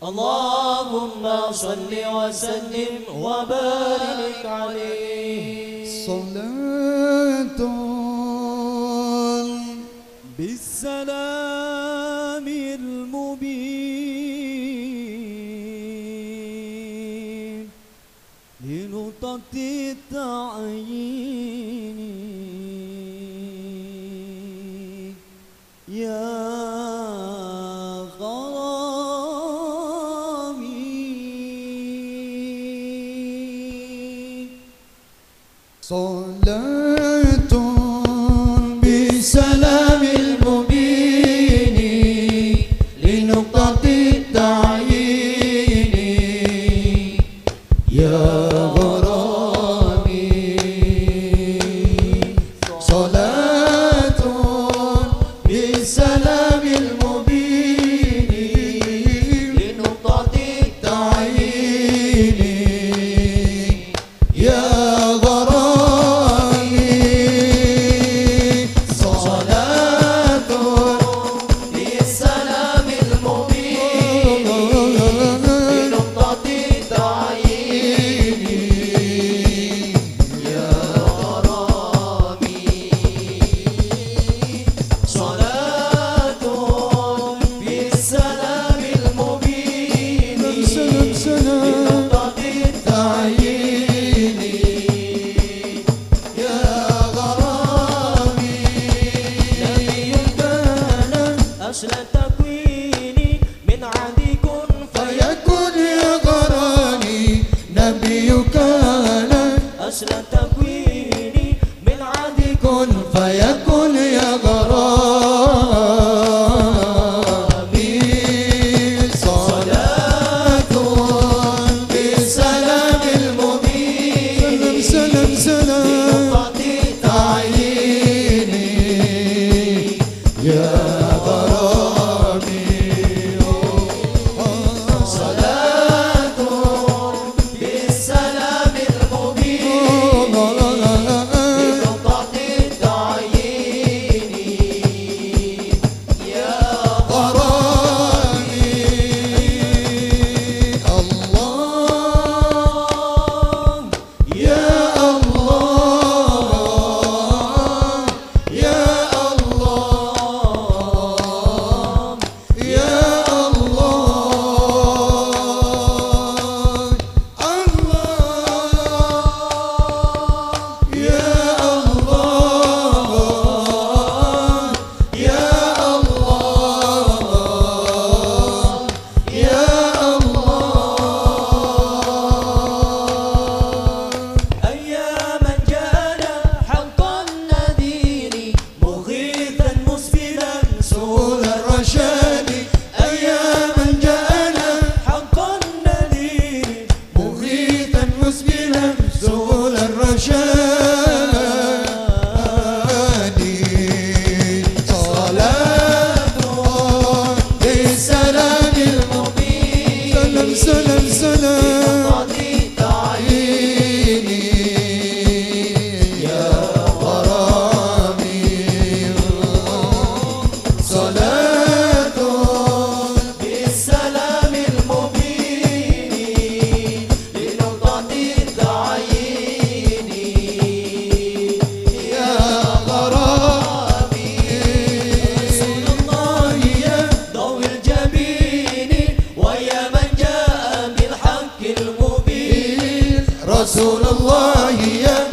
اللهم صل وسلم وبارك عليه. صلاة بالسلام المبين لنطق التعيين. يا So learn. Shalanta السلام رسول الله يا